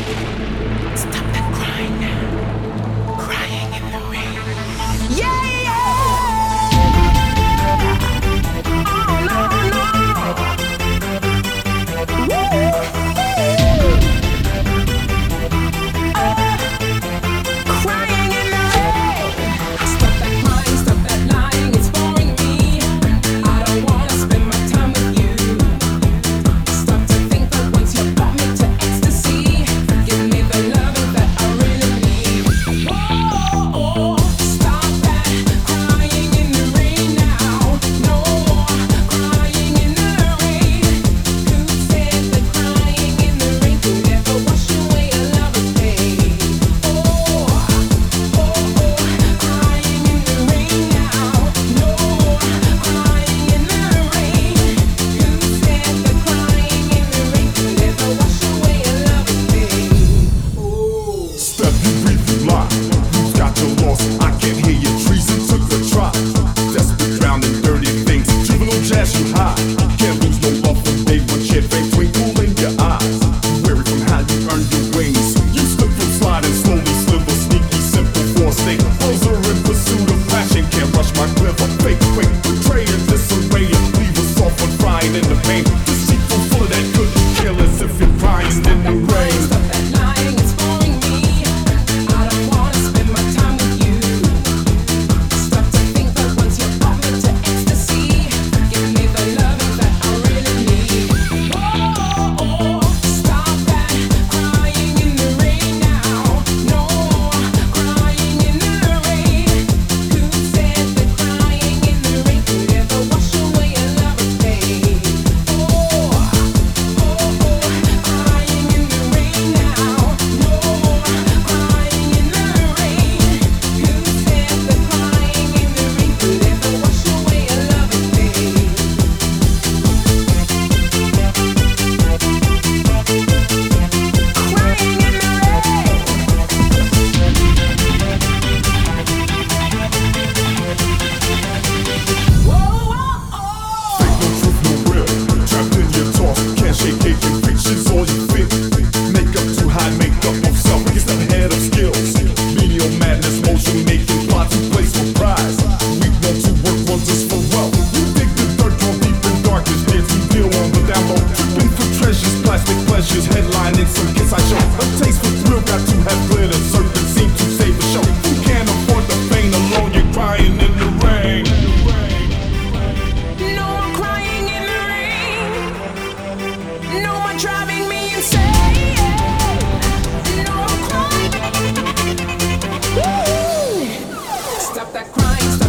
Thank that crying